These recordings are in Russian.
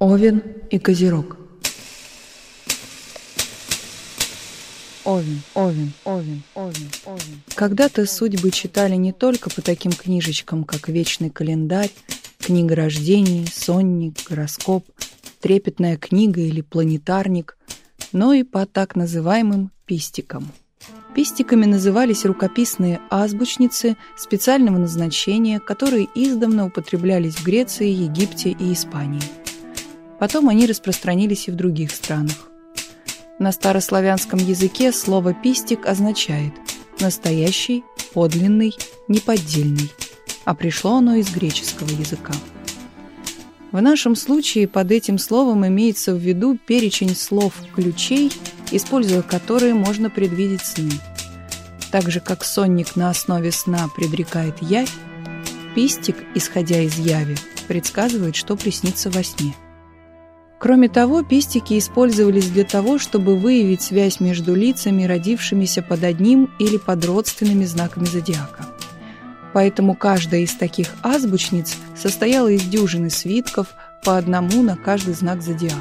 Овен и Козерог. Овен, Овен, Овен, Овен, Овен. Когда-то судьбы читали не только по таким книжечкам, как «Вечный календарь», «Книга рождения», «Сонник», «Гороскоп», «Трепетная книга» или «Планетарник», но и по так называемым «пистикам». Пистиками назывались рукописные азбучницы специального назначения, которые издавна употреблялись в Греции, Египте и Испании. Потом они распространились и в других странах. На старославянском языке слово «пистик» означает «настоящий», «подлинный», «неподдельный», а пришло оно из греческого языка. В нашем случае под этим словом имеется в виду перечень слов-ключей, используя которые можно предвидеть сны. Так же, как сонник на основе сна предрекает явь, пистик, исходя из яви, предсказывает, что приснится во сне. Кроме того, пистики использовались для того, чтобы выявить связь между лицами, родившимися под одним или под родственными знаками зодиака. Поэтому каждая из таких азбучниц состояла из дюжины свитков по одному на каждый знак зодиака.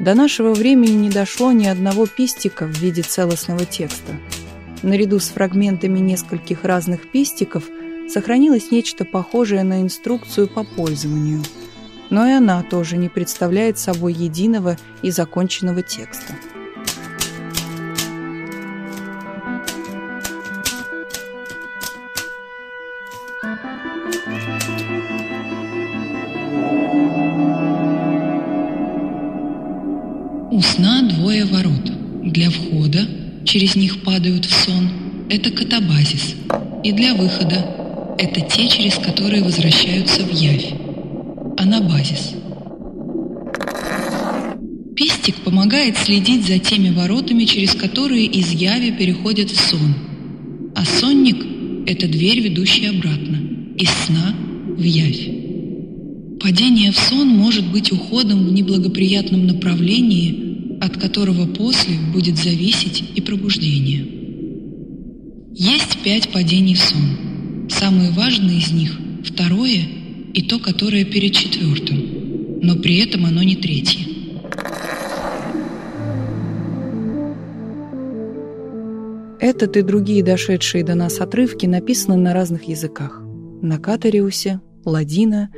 До нашего времени не дошло ни одного пистика в виде целостного текста. Наряду с фрагментами нескольких разных пистиков сохранилось нечто похожее на инструкцию по пользованию. Но и она тоже не представляет собой единого и законченного текста. У сна двое ворот. Для входа через них падают в сон – это катабазис. И для выхода – это те, через которые возвращаются в явь. Анабазис. Пистик помогает следить за теми воротами, через которые из яви переходят в сон. А сонник – это дверь, ведущая обратно, из сна в явь. Падение в сон может быть уходом в неблагоприятном направлении, от которого после будет зависеть и пробуждение. Есть пять падений в сон. Самые важные из них – второе и то, которое перед четвертым, но при этом оно не третье. Этот и другие дошедшие до нас отрывки написаны на разных языках. На катариусе, ладина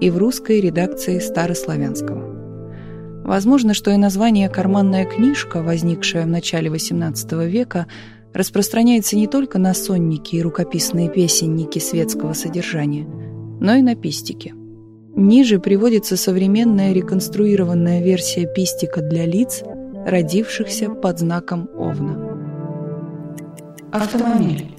и в русской редакции старославянского. Возможно, что и название «карманная книжка», возникшая в начале XVIII века, распространяется не только на сонники и рукописные песенники светского содержания, но и на пистики. Ниже приводится современная реконструированная версия пистика для лиц, родившихся под знаком Овна. Автомобиль.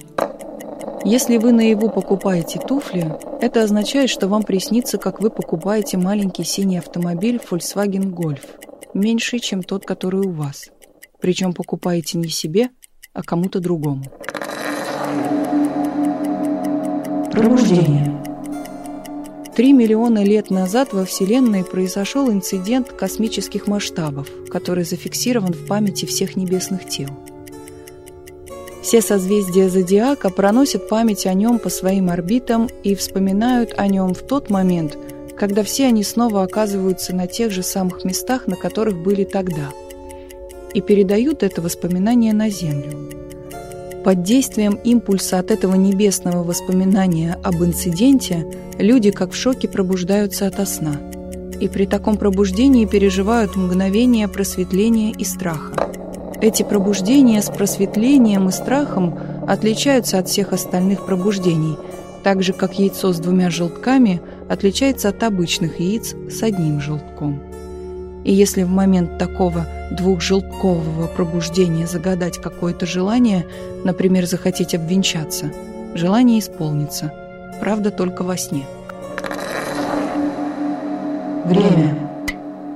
Если вы наяву покупаете туфли, это означает, что вам приснится, как вы покупаете маленький синий автомобиль Volkswagen Golf, меньший, чем тот, который у вас. Причем покупаете не себе, а кому-то другому. Пробуждение. Три миллиона лет назад во Вселенной произошел инцидент космических масштабов, который зафиксирован в памяти всех небесных тел – все созвездия зодиака проносят память о нем по своим орбитам и вспоминают о нем в тот момент, когда все они снова оказываются на тех же самых местах, на которых были тогда, и передают это воспоминание на Землю. Под действием импульса от этого небесного воспоминания об инциденте люди как в шоке пробуждаются ото сна, и при таком пробуждении переживают мгновение просветления и страха. Эти пробуждения с просветлением и страхом отличаются от всех остальных пробуждений, так же как яйцо с двумя желтками отличается от обычных яиц с одним желтком. И если в момент такого двухжелткового пробуждения загадать какое-то желание, например, захотеть обвенчаться, желание исполнится, правда только во сне. Время.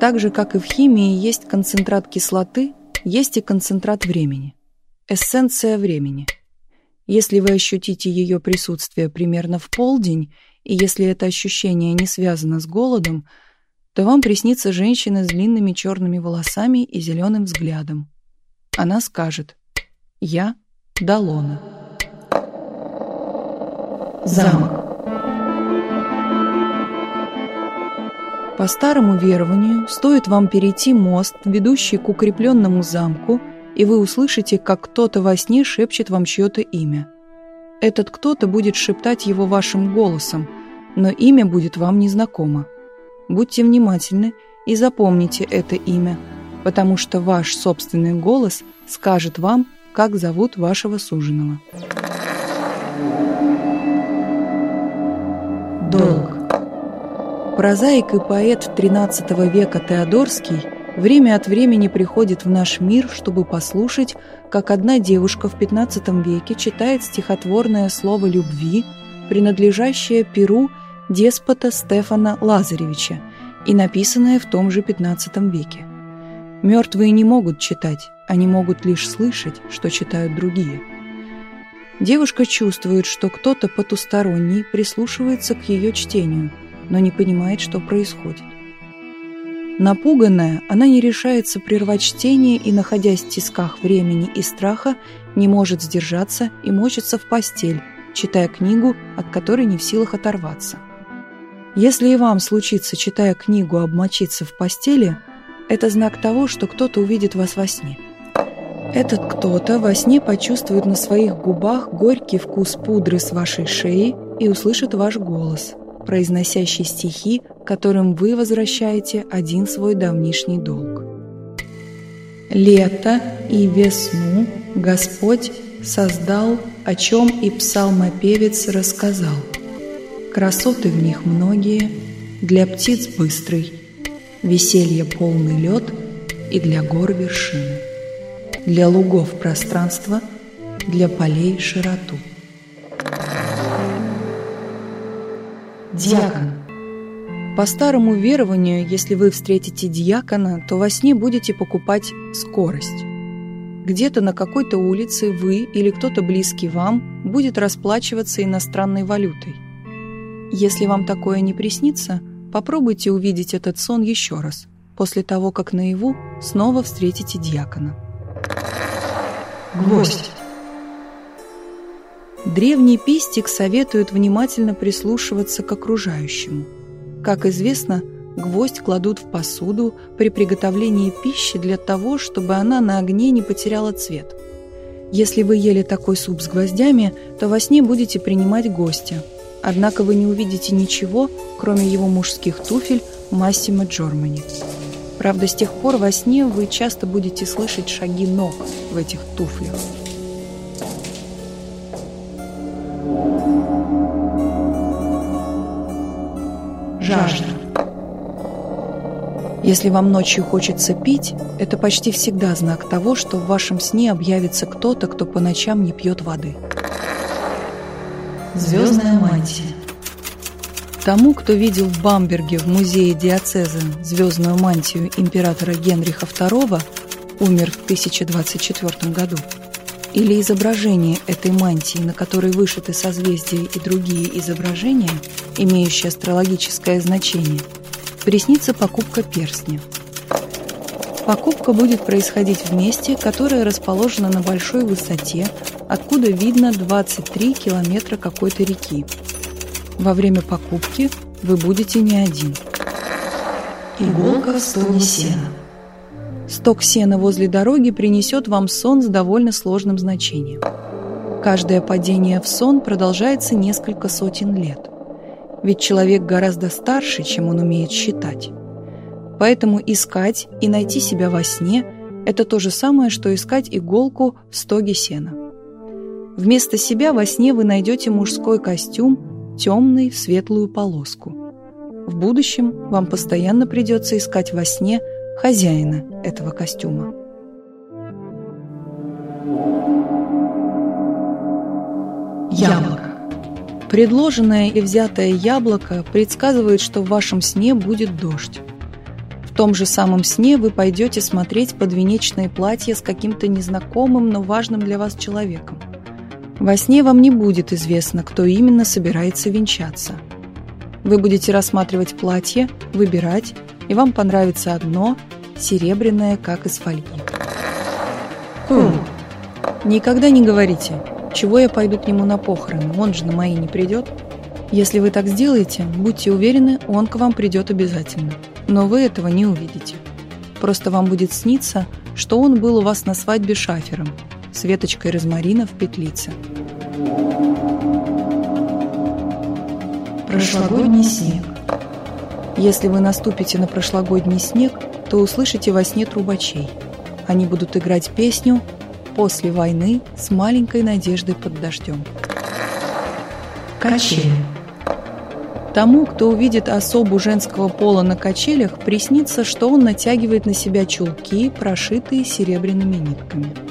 Так же, как и в химии, есть концентрат кислоты – есть и концентрат времени, эссенция времени. Если вы ощутите ее присутствие примерно в полдень, и если это ощущение не связано с голодом, то вам приснится женщина с длинными черными волосами и зеленым взглядом. Она скажет «Я Далона». Замок. По старому верованию, стоит вам перейти мост, ведущий к укрепленному замку, и вы услышите, как кто-то во сне шепчет вам чье-то имя. Этот кто-то будет шептать его вашим голосом, но имя будет вам незнакомо. Будьте внимательны и запомните это имя, потому что ваш собственный голос скажет вам, как зовут вашего суженого. Долг. Прозаик и поэт XIII века Теодорский время от времени приходит в наш мир, чтобы послушать, как одна девушка в XV веке читает стихотворное слово любви, принадлежащее перу деспота Стефана Лазаревича и написанное в том же XV веке. Мертвые не могут читать, они могут лишь слышать, что читают другие. Девушка чувствует, что кто-то потусторонний прислушивается к ее чтению, но не понимает, что происходит. Напуганная, она не решается прервать чтение и, находясь в тисках времени и страха, не может сдержаться и мочится в постель, читая книгу, от которой не в силах оторваться. Если и вам случится, читая книгу, обмочиться в постели, это знак того, что кто-то увидит вас во сне – этот кто-то во сне почувствует на своих губах горький вкус пудры с вашей шеи и услышит ваш голос, произносящий стихи, которым вы возвращаете один свой давнишний долг. Лето и весну Господь создал, о чем и псалмопевец рассказал. Красоты в них многие, для птиц быстрый, веселье полный лед и для гор вершины для лугов пространство, для полей широту. Дьякон. По старому верованию, если вы встретите дьякона, то во сне будете покупать скорость. Где-то на какой-то улице вы или кто-то близкий вам будет расплачиваться иностранной валютой. Если вам такое не приснится, попробуйте увидеть этот сон еще раз, после того, как наяву снова встретите дьякона. Гвоздь. Древний пистик советует внимательно прислушиваться к окружающему. Как известно, гвоздь кладут в посуду при приготовлении пищи для того, чтобы она на огне не потеряла цвет. Если вы ели такой суп с гвоздями, то во сне будете принимать гостя. Однако вы не увидите ничего, кроме его мужских туфель Массимо Джормани. Правда, с тех пор во сне вы часто будете слышать шаги ног в этих туфлях. Жажда. Если вам ночью хочется пить, это почти всегда знак того, что в вашем сне объявится кто-то, кто по ночам не пьет воды. Звездная мантия. Тому, кто видел в Бамберге в музее диацеза звездную мантию императора Генриха II, умер в 1024 году, или изображение этой мантии, на которой вышиты созвездия и другие изображения, имеющие астрологическое значение, приснится покупка перстня. Покупка будет происходить в месте, которое расположено на большой высоте, откуда видно 23 километра какой-то реки, во время покупки вы будете не один. Иголка в стоге сена. Сток сена возле дороги принесет вам сон с довольно сложным значением. Каждое падение в сон продолжается несколько сотен лет. Ведь человек гораздо старше, чем он умеет считать. Поэтому искать и найти себя во сне – это то же самое, что искать иголку в стоге сена. Вместо себя во сне вы найдете мужской костюм темный в светлую полоску. В будущем вам постоянно придется искать во сне хозяина этого костюма. Яблоко. Предложенное и взятое яблоко предсказывает, что в вашем сне будет дождь. В том же самом сне вы пойдете смотреть подвенечное платье с каким-то незнакомым, но важным для вас человеком. Во сне вам не будет известно, кто именно собирается венчаться. Вы будете рассматривать платье, выбирать, и вам понравится одно, серебряное, как из фольги. Хм. Никогда не говорите, чего я пойду к нему на похороны, он же на мои не придет. Если вы так сделаете, будьте уверены, он к вам придет обязательно. Но вы этого не увидите. Просто вам будет сниться, что он был у вас на свадьбе шафером, с веточкой розмарина в петлице. Прошлогодний снег. Если вы наступите на прошлогодний снег, то услышите во сне трубачей. Они будут играть песню «После войны с маленькой надеждой под дождем». Качели. Тому, кто увидит особу женского пола на качелях, приснится, что он натягивает на себя чулки, прошитые серебряными нитками.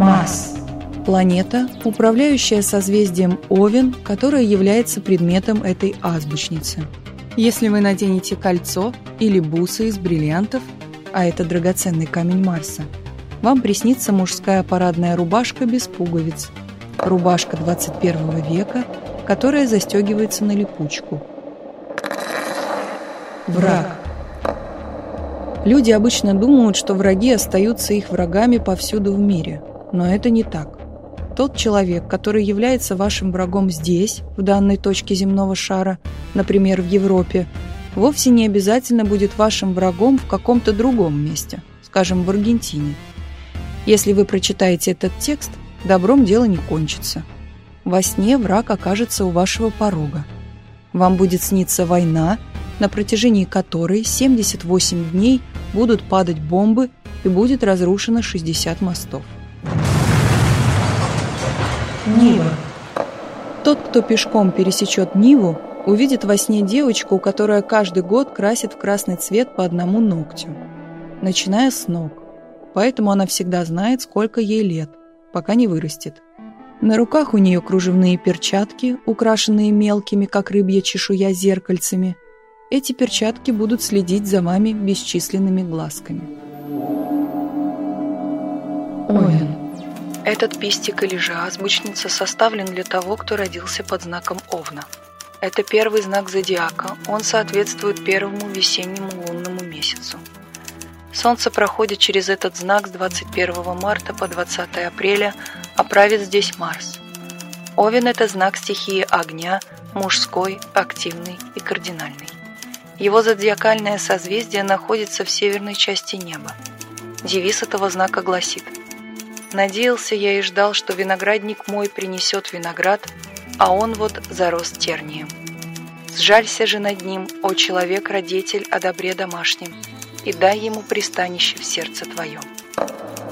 Марс. Планета, управляющая созвездием Овен, которая является предметом этой азбучницы. Если вы наденете кольцо или бусы из бриллиантов, а это драгоценный камень Марса, вам приснится мужская парадная рубашка без пуговиц, рубашка 21 века, которая застегивается на липучку. Враг. Люди обычно думают, что враги остаются их врагами повсюду в мире, но это не так. Тот человек, который является вашим врагом здесь, в данной точке земного шара, например, в Европе, вовсе не обязательно будет вашим врагом в каком-то другом месте, скажем, в Аргентине. Если вы прочитаете этот текст, добром дело не кончится. Во сне враг окажется у вашего порога. Вам будет сниться война, на протяжении которой 78 дней будут падать бомбы и будет разрушено 60 мостов. Нива. Тот, кто пешком пересечет Ниву, увидит во сне девочку, которая каждый год красит в красный цвет по одному ногтю, начиная с ног. Поэтому она всегда знает, сколько ей лет, пока не вырастет. На руках у нее кружевные перчатки, украшенные мелкими, как рыбья чешуя, зеркальцами. Эти перчатки будут следить за вами бесчисленными глазками. Овен. Этот пистик или же азбучница составлен для того, кто родился под знаком Овна. Это первый знак зодиака, он соответствует первому весеннему лунному месяцу. Солнце проходит через этот знак с 21 марта по 20 апреля, а правит здесь Марс. Овен – это знак стихии огня, мужской, активный и кардинальный. Его зодиакальное созвездие находится в северной части неба. Девиз этого знака гласит «Надеялся я и ждал, что виноградник мой принесет виноград, а он вот зарос тернием. Сжалься же над ним, о человек-родитель о добре домашнем, и дай ему пристанище в сердце твоем».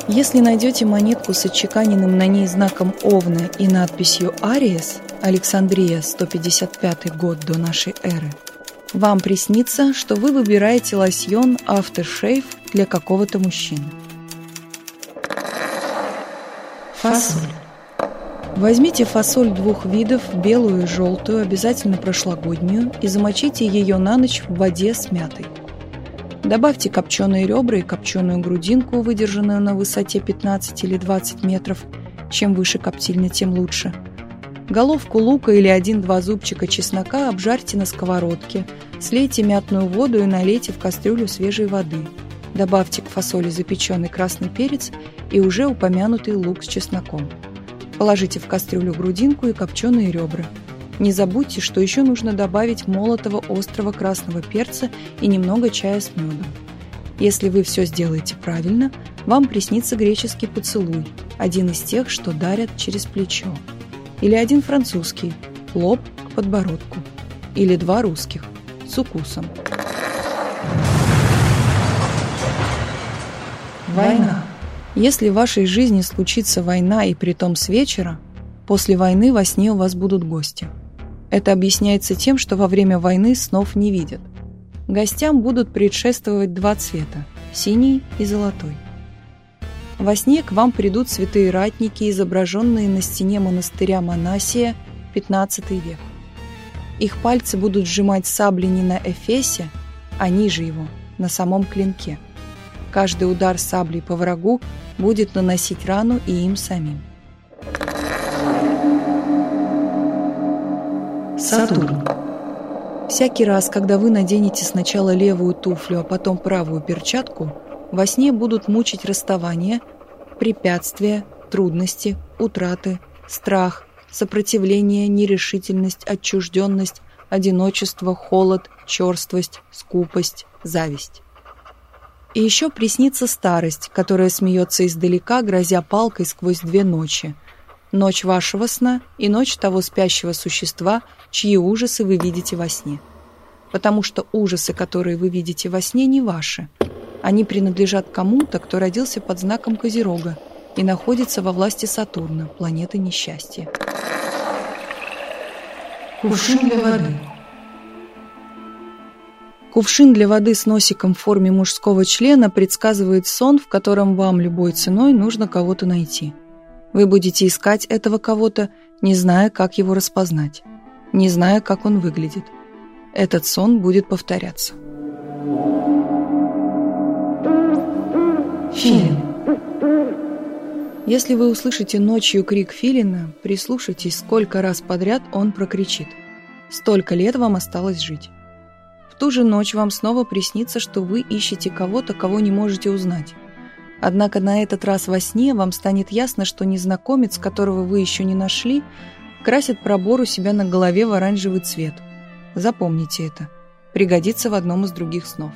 Если найдете монетку с отчеканенным на ней знаком Овна и надписью «Ариес», Александрия, 155 год до нашей эры, вам приснится, что вы выбираете лосьон Aftershave для какого-то мужчины. Фасоль. Возьмите фасоль двух видов, белую и желтую, обязательно прошлогоднюю, и замочите ее на ночь в воде с мятой. Добавьте копченые ребра и копченую грудинку, выдержанную на высоте 15 или 20 метров. Чем выше коптильня, тем лучше. Головку лука или один-два зубчика чеснока обжарьте на сковородке. Слейте мятную воду и налейте в кастрюлю свежей воды. Добавьте к фасоли запеченный красный перец и уже упомянутый лук с чесноком. Положите в кастрюлю грудинку и копченые ребра. Не забудьте, что еще нужно добавить молотого острого красного перца и немного чая с медом. Если вы все сделаете правильно, вам приснится греческий поцелуй, один из тех, что дарят через плечо. Или один французский, лоб к подбородку. Или два русских, с укусом. Война. Если в вашей жизни случится война и притом с вечера, после войны во сне у вас будут гости. Это объясняется тем, что во время войны снов не видят. Гостям будут предшествовать два цвета – синий и золотой. Во сне к вам придут святые ратники, изображенные на стене монастыря Монасия, 15 век. Их пальцы будут сжимать сабли не на эфесе, а ниже его, на самом клинке. Каждый удар саблей по врагу будет наносить рану и им самим. Сатурн. Всякий раз, когда вы наденете сначала левую туфлю, а потом правую перчатку, во сне будут мучить расставания, препятствия, трудности, утраты, страх, сопротивление, нерешительность, отчужденность, одиночество, холод, черствость, скупость, зависть. И еще приснится старость, которая смеется издалека, грозя палкой сквозь две ночи. Ночь вашего сна и ночь того спящего существа, чьи ужасы вы видите во сне. Потому что ужасы, которые вы видите во сне, не ваши. Они принадлежат кому-то, кто родился под знаком Козерога и находится во власти Сатурна, планеты несчастья. Кувшин для воды. Кувшин для воды с носиком в форме мужского члена предсказывает сон, в котором вам любой ценой нужно кого-то найти. Вы будете искать этого кого-то, не зная, как его распознать, не зная, как он выглядит. Этот сон будет повторяться. Филин. Если вы услышите ночью крик филина, прислушайтесь, сколько раз подряд он прокричит. Столько лет вам осталось жить ту же ночь вам снова приснится, что вы ищете кого-то, кого не можете узнать. Однако на этот раз во сне вам станет ясно, что незнакомец, которого вы еще не нашли, красит пробор у себя на голове в оранжевый цвет. Запомните это. Пригодится в одном из других снов.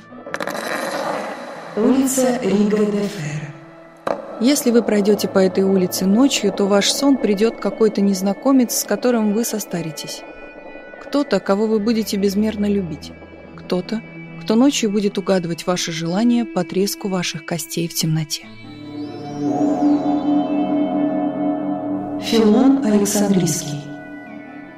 Улица Рига де Ферро. Если вы пройдете по этой улице ночью, то ваш сон придет какой-то незнакомец, с которым вы состаритесь. Кто-то, кого вы будете безмерно любить кто-то, кто ночью будет угадывать ваши желания по треску ваших костей в темноте. Филон Александрийский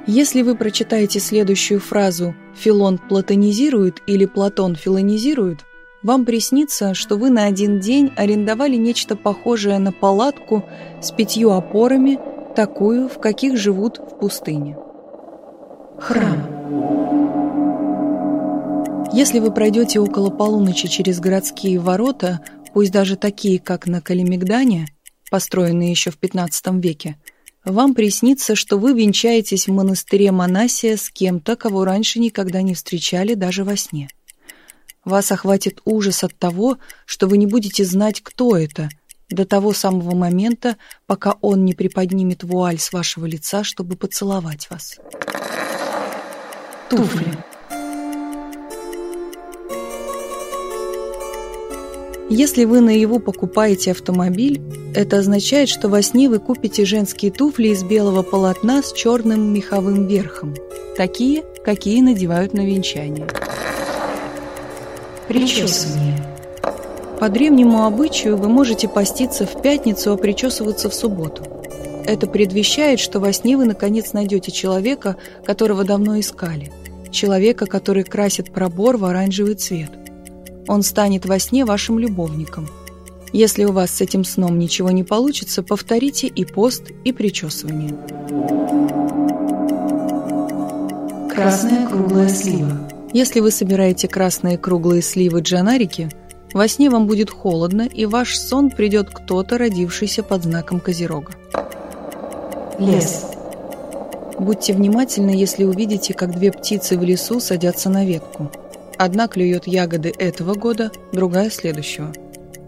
Если вы прочитаете следующую фразу «Филон платонизирует» или «Платон филонизирует», вам приснится, что вы на один день арендовали нечто похожее на палатку с пятью опорами, такую, в каких живут в пустыне. Храм если вы пройдете около полуночи через городские ворота, пусть даже такие, как на Калимигдане, построенные еще в XV веке, вам приснится, что вы венчаетесь в монастыре Монасия с кем-то, кого раньше никогда не встречали даже во сне. Вас охватит ужас от того, что вы не будете знать, кто это, до того самого момента, пока он не приподнимет вуаль с вашего лица, чтобы поцеловать вас. Туфли. Если вы наяву покупаете автомобиль, это означает, что во сне вы купите женские туфли из белого полотна с черным меховым верхом, такие, какие надевают на венчание. Причесывание. По древнему обычаю вы можете поститься в пятницу, а причесываться в субботу. Это предвещает, что во сне вы наконец найдете человека, которого давно искали. Человека, который красит пробор в оранжевый цвет – он станет во сне вашим любовником. Если у вас с этим сном ничего не получится, повторите и пост, и причесывание. Красная круглая слива. Если вы собираете красные круглые сливы джанарики, во сне вам будет холодно, и ваш сон придет кто-то, родившийся под знаком Козерога. Лес. Будьте внимательны, если увидите, как две птицы в лесу садятся на ветку – Одна клюет ягоды этого года, другая следующего.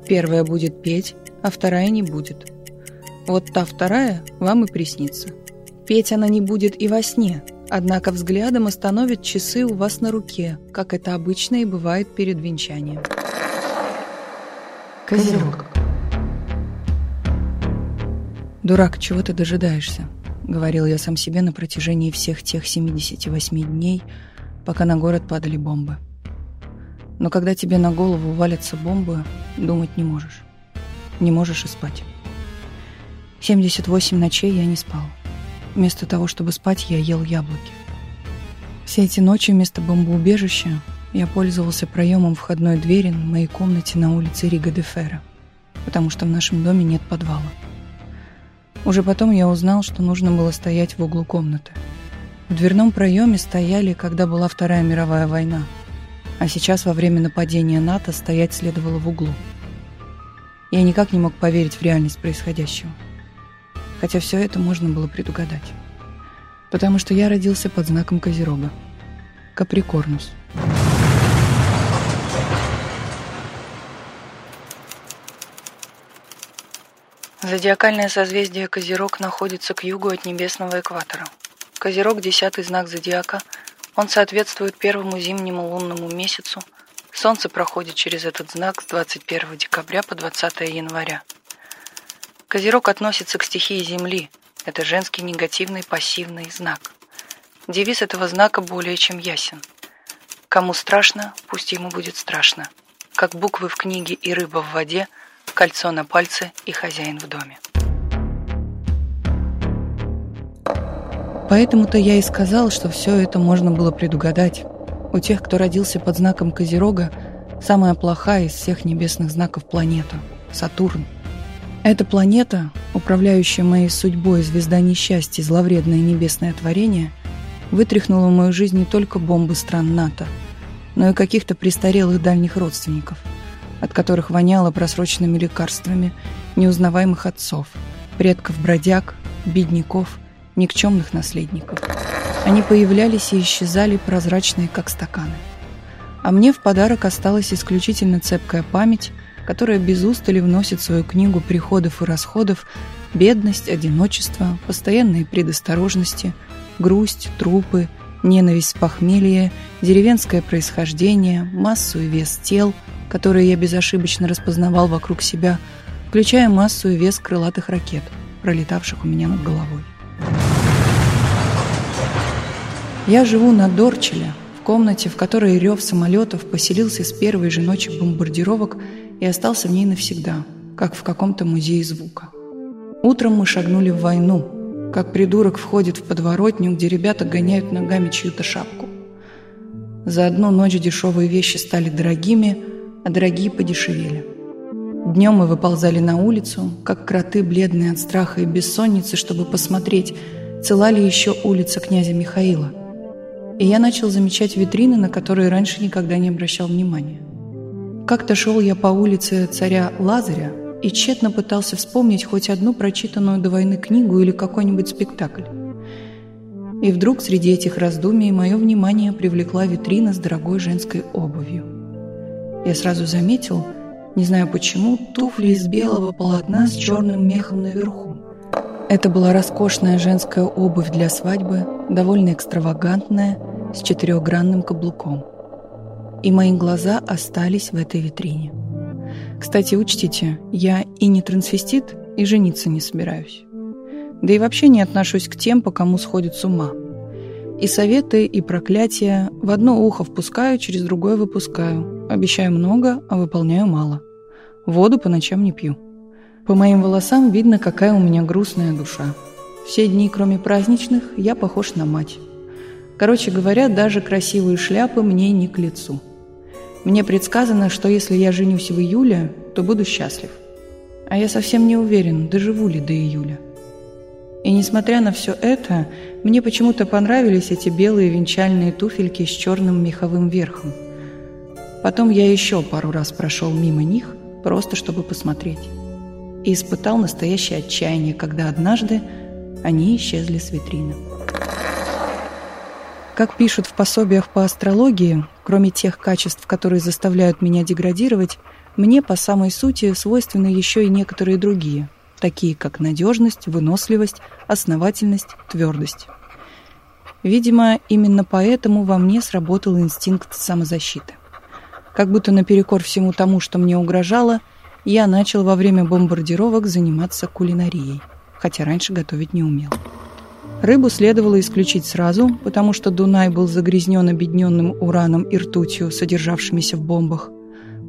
Первая будет петь, а вторая не будет. Вот та вторая вам и приснится. Петь она не будет и во сне, однако взглядом остановит часы у вас на руке, как это обычно и бывает перед венчанием. Козерог. «Дурак, чего ты дожидаешься?» — говорил я сам себе на протяжении всех тех 78 дней, пока на город падали бомбы. Но когда тебе на голову валятся бомбы, думать не можешь. Не можешь и спать. 78 ночей я не спал. Вместо того, чтобы спать, я ел яблоки. Все эти ночи вместо бомбоубежища я пользовался проемом входной двери в моей комнате на улице Рига де Ферра, потому что в нашем доме нет подвала. Уже потом я узнал, что нужно было стоять в углу комнаты. В дверном проеме стояли, когда была Вторая мировая война – а сейчас во время нападения НАТО стоять следовало в углу. Я никак не мог поверить в реальность происходящего. Хотя все это можно было предугадать. Потому что я родился под знаком Козерога. Каприкорнус. Зодиакальное созвездие Козерог находится к югу от небесного экватора. Козерог – десятый знак зодиака. Он соответствует первому зимнему лунному месяцу. Солнце проходит через этот знак с 21 декабря по 20 января. Козерог относится к стихии Земли. Это женский негативный пассивный знак. Девиз этого знака более чем ясен. Кому страшно, пусть ему будет страшно. Как буквы в книге и рыба в воде – кольцо на пальце и хозяин в доме. Поэтому-то я и сказал, что все это можно было предугадать. У тех, кто родился под знаком Козерога, самая плохая из всех небесных знаков планета — Сатурн. Эта планета, управляющая моей судьбой звезда несчастья, зловредное небесное творение, вытряхнула в мою жизнь не только бомбы стран НАТО, но и каких-то престарелых дальних родственников — от которых воняло просроченными лекарствами, неузнаваемых отцов, предков-бродяг, бедняков, никчемных наследников. Они появлялись и исчезали прозрачные, как стаканы. А мне в подарок осталась исключительно цепкая память, которая без устали вносит свою книгу приходов и расходов бедность, одиночество, постоянные предосторожности, грусть, трупы, ненависть с похмелья, деревенское происхождение, массу и вес тел – которые я безошибочно распознавал вокруг себя, включая массу и вес крылатых ракет, пролетавших у меня над головой. Я живу на Дорчеле, в комнате, в которой рев самолетов поселился с первой же ночи бомбардировок и остался в ней навсегда, как в каком-то музее звука. Утром мы шагнули в войну, как придурок входит в подворотню, где ребята гоняют ногами чью-то шапку. За одну ночь дешевые вещи стали дорогими – а дорогие подешевели. Днем мы выползали на улицу, как кроты, бледные от страха и бессонницы, чтобы посмотреть, цела ли еще улица князя Михаила. И я начал замечать витрины, на которые раньше никогда не обращал внимания. Как-то шел я по улице царя Лазаря и тщетно пытался вспомнить хоть одну прочитанную до войны книгу или какой-нибудь спектакль. И вдруг среди этих раздумий мое внимание привлекла витрина с дорогой женской обувью. Я сразу заметил, не знаю почему, туфли из белого полотна с черным мехом наверху. Это была роскошная женская обувь для свадьбы, довольно экстравагантная, с четырехгранным каблуком. И мои глаза остались в этой витрине. Кстати, учтите, я и не трансвестит, и жениться не собираюсь. Да и вообще не отношусь к тем, по кому сходит с ума. И советы, и проклятия в одно ухо впускаю, через другое выпускаю, Обещаю много, а выполняю мало. Воду по ночам не пью. По моим волосам видно, какая у меня грустная душа. Все дни, кроме праздничных, я похож на мать. Короче говоря, даже красивые шляпы мне не к лицу. Мне предсказано, что если я женюсь в июле, то буду счастлив. А я совсем не уверен, доживу ли до июля. И несмотря на все это, мне почему-то понравились эти белые венчальные туфельки с черным меховым верхом – Потом я еще пару раз прошел мимо них, просто чтобы посмотреть. И испытал настоящее отчаяние, когда однажды они исчезли с витрины. Как пишут в пособиях по астрологии, кроме тех качеств, которые заставляют меня деградировать, мне по самой сути свойственны еще и некоторые другие, такие как надежность, выносливость, основательность, твердость. Видимо, именно поэтому во мне сработал инстинкт самозащиты. Как будто наперекор всему тому, что мне угрожало, я начал во время бомбардировок заниматься кулинарией, хотя раньше готовить не умел. Рыбу следовало исключить сразу, потому что Дунай был загрязнен обедненным ураном и ртутью, содержавшимися в бомбах.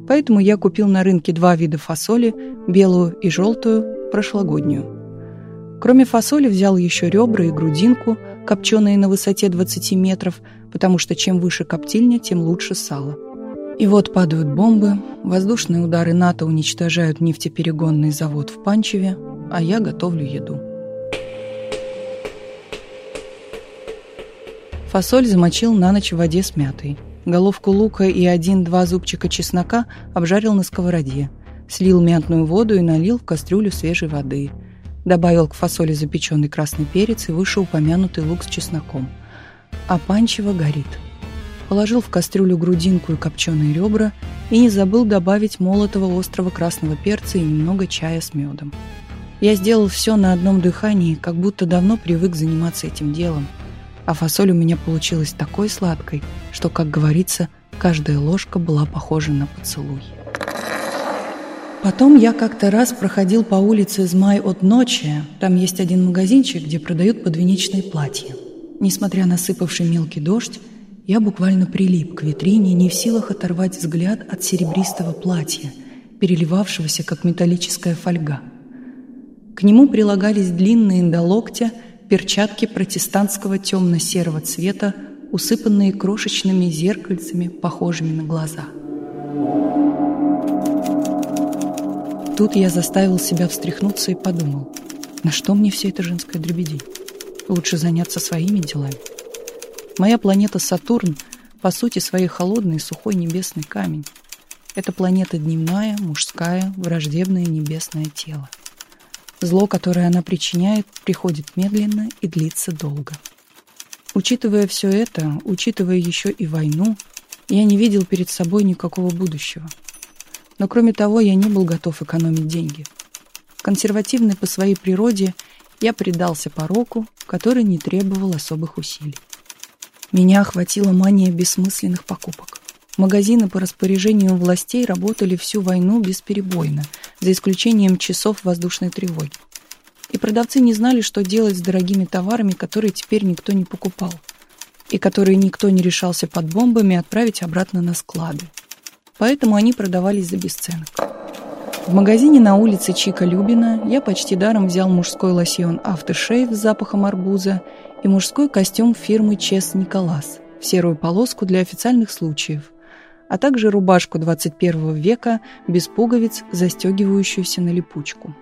Поэтому я купил на рынке два вида фасоли, белую и желтую, прошлогоднюю. Кроме фасоли взял еще ребра и грудинку, копченые на высоте 20 метров, потому что чем выше коптильня, тем лучше сало. И вот падают бомбы, воздушные удары НАТО уничтожают нефтеперегонный завод в Панчеве, а я готовлю еду. Фасоль замочил на ночь в воде с мятой. Головку лука и один-два зубчика чеснока обжарил на сковороде. Слил мятную воду и налил в кастрюлю свежей воды. Добавил к фасоли запеченный красный перец и вышеупомянутый лук с чесноком. А панчево горит – положил в кастрюлю грудинку и копченые ребра и не забыл добавить молотого острого красного перца и немного чая с медом. Я сделал все на одном дыхании, как будто давно привык заниматься этим делом. А фасоль у меня получилась такой сладкой, что, как говорится, каждая ложка была похожа на поцелуй. Потом я как-то раз проходил по улице Змай от ночи. Там есть один магазинчик, где продают подвенечные платья. Несмотря на сыпавший мелкий дождь, я буквально прилип к витрине, не в силах оторвать взгляд от серебристого платья, переливавшегося, как металлическая фольга. К нему прилагались длинные до локтя перчатки протестантского темно-серого цвета, усыпанные крошечными зеркальцами, похожими на глаза. Тут я заставил себя встряхнуться и подумал, на что мне все это женское дребедень? Лучше заняться своими делами. Моя планета Сатурн, по сути, своей холодный сухой небесный камень. Это планета дневная, мужская, враждебное небесное тело. Зло, которое она причиняет, приходит медленно и длится долго. Учитывая все это, учитывая еще и войну, я не видел перед собой никакого будущего – но кроме того, я не был готов экономить деньги. Консервативный по своей природе, я предался пороку, который не требовал особых усилий. Меня охватила мания бессмысленных покупок. Магазины по распоряжению властей работали всю войну бесперебойно, за исключением часов воздушной тревоги. И продавцы не знали, что делать с дорогими товарами, которые теперь никто не покупал, и которые никто не решался под бомбами отправить обратно на склады поэтому они продавались за бесценок. В магазине на улице Чика Любина я почти даром взял мужской лосьон Aftershave с запахом арбуза и мужской костюм фирмы Чес Николас в серую полоску для официальных случаев, а также рубашку 21 века без пуговиц, застегивающуюся на липучку.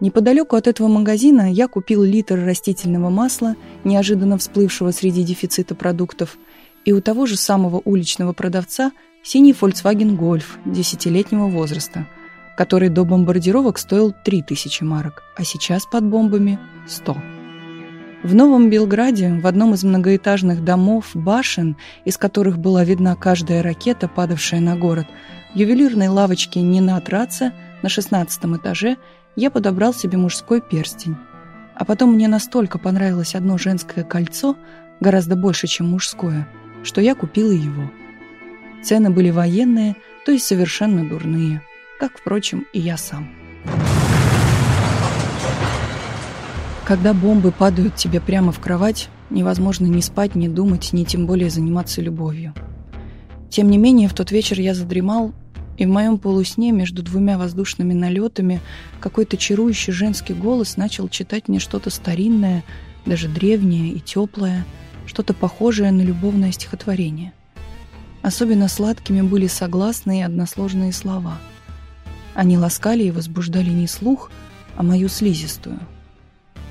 Неподалеку от этого магазина я купил литр растительного масла, неожиданно всплывшего среди дефицита продуктов, и у того же самого уличного продавца – Синий Volkswagen Golf десятилетнего возраста, который до бомбардировок стоил 3000 марок, а сейчас под бомбами – 100. В Новом Белграде, в одном из многоэтажных домов, башен, из которых была видна каждая ракета, падавшая на город, ювелирной лавочке Нина Траца на 16 этаже я подобрал себе мужской перстень. А потом мне настолько понравилось одно женское кольцо, гораздо больше, чем мужское, что я купила его – Цены были военные, то есть совершенно дурные, как, впрочем, и я сам. Когда бомбы падают тебе прямо в кровать, невозможно ни спать, ни думать, ни тем более заниматься любовью. Тем не менее, в тот вечер я задремал, и в моем полусне между двумя воздушными налетами какой-то чарующий женский голос начал читать мне что-то старинное, даже древнее и теплое, что-то похожее на любовное стихотворение. Особенно сладкими были согласные и односложные слова. Они ласкали и возбуждали не слух, а мою слизистую.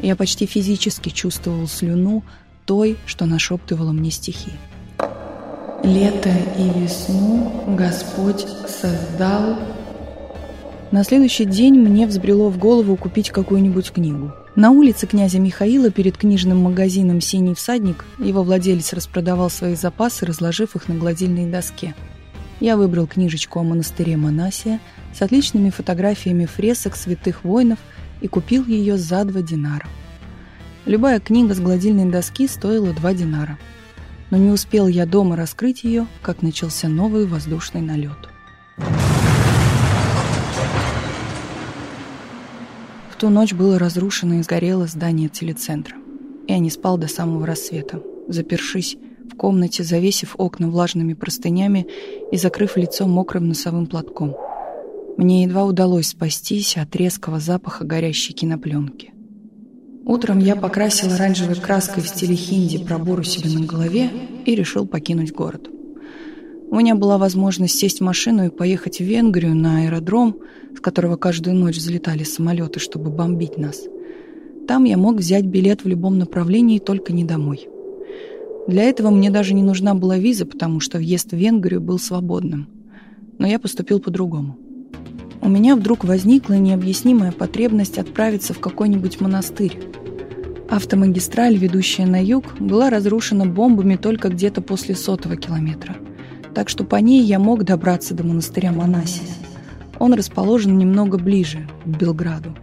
Я почти физически чувствовал слюну той, что нашептывала мне стихи. «Лето и весну Господь создал...» На следующий день мне взбрело в голову купить какую-нибудь книгу – на улице князя Михаила перед книжным магазином «Синий всадник» его владелец распродавал свои запасы, разложив их на гладильной доске. Я выбрал книжечку о монастыре Монасия с отличными фотографиями фресок святых воинов и купил ее за два динара. Любая книга с гладильной доски стоила два динара. Но не успел я дома раскрыть ее, как начался новый воздушный налет. В ту ночь было разрушено и сгорело здание телецентра. Я не спал до самого рассвета, запершись в комнате, завесив окна влажными простынями и закрыв лицо мокрым носовым платком. Мне едва удалось спастись от резкого запаха горящей кинопленки. Утром я покрасил оранжевой краской в стиле хинди пробор у себя на голове и решил покинуть город. У меня была возможность сесть в машину и поехать в Венгрию на аэродром, с которого каждую ночь взлетали самолеты, чтобы бомбить нас. Там я мог взять билет в любом направлении, только не домой. Для этого мне даже не нужна была виза, потому что въезд в Венгрию был свободным. Но я поступил по-другому. У меня вдруг возникла необъяснимая потребность отправиться в какой-нибудь монастырь. Автомагистраль, ведущая на юг, была разрушена бомбами только где-то после сотого километра – так что по ней я мог добраться до монастыря Монасия. Он расположен немного ближе, к Белграду.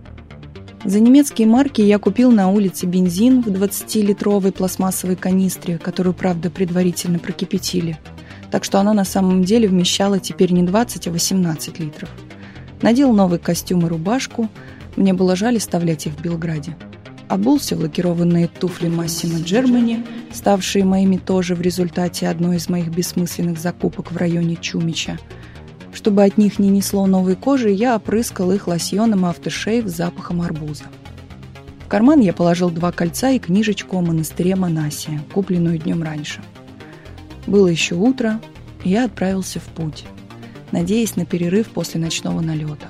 За немецкие марки я купил на улице бензин в 20-литровой пластмассовой канистре, которую, правда, предварительно прокипятили. Так что она на самом деле вмещала теперь не 20, а 18 литров. Надел новый костюм и рубашку. Мне было жаль оставлять их в Белграде. Обулся в лакированные туфли Массимо Джермани, ставшие моими тоже в результате одной из моих бессмысленных закупок в районе Чумича – чтобы от них не несло новой кожи, я опрыскал их лосьоном Aftershave с запахом арбуза. В карман я положил два кольца и книжечку о монастыре Монасия, купленную днем раньше. Было еще утро, и я отправился в путь, надеясь на перерыв после ночного налета.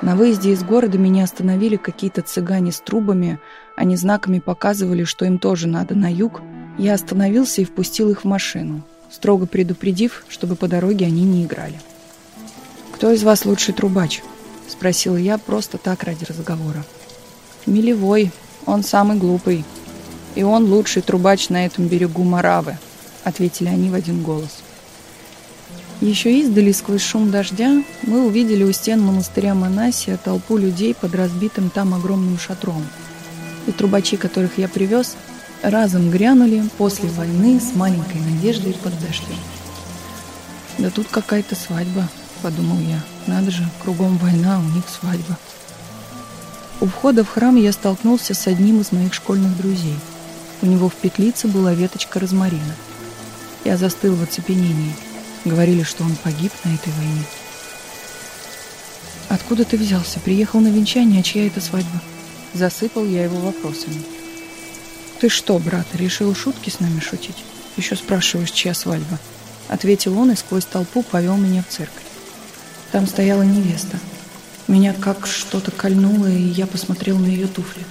На выезде из города меня остановили какие-то цыгане с трубами, они знаками показывали, что им тоже надо на юг. Я остановился и впустил их в машину строго предупредив, чтобы по дороге они не играли. «Кто из вас лучший трубач?» — спросила я просто так ради разговора. «Милевой, он самый глупый. И он лучший трубач на этом берегу Маравы», — ответили они в один голос. Еще издали сквозь шум дождя мы увидели у стен монастыря Монасия толпу людей под разбитым там огромным шатром. И трубачи, которых я привез, разом грянули после войны с маленькой надеждой под дождем. «Да тут какая-то свадьба», — подумал я. «Надо же, кругом война, у них свадьба». У входа в храм я столкнулся с одним из моих школьных друзей. У него в петлице была веточка розмарина. Я застыл в оцепенении. Говорили, что он погиб на этой войне. «Откуда ты взялся? Приехал на венчание, а чья это свадьба?» Засыпал я его вопросами. «Ты что, брат, решил шутки с нами шутить? Еще спрашиваешь, чья свадьба?» Ответил он и сквозь толпу повел меня в церковь. Там стояла невеста. Меня как что-то кольнуло, и я посмотрел на ее туфли.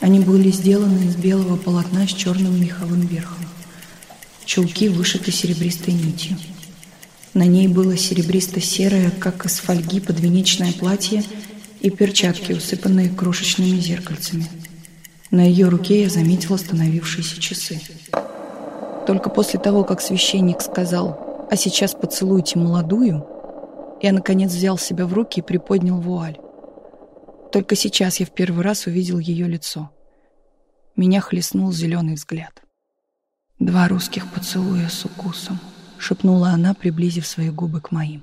Они были сделаны из белого полотна с черным меховым верхом. Чулки вышиты серебристой нитью. На ней было серебристо-серое, как из фольги, подвенечное платье и перчатки, усыпанные крошечными зеркальцами. На ее руке я заметила остановившиеся часы. Только после того, как священник сказал «А сейчас поцелуйте молодую», я, наконец, взял себя в руки и приподнял вуаль. Только сейчас я в первый раз увидел ее лицо. Меня хлестнул зеленый взгляд. «Два русских поцелуя с укусом», — шепнула она, приблизив свои губы к моим.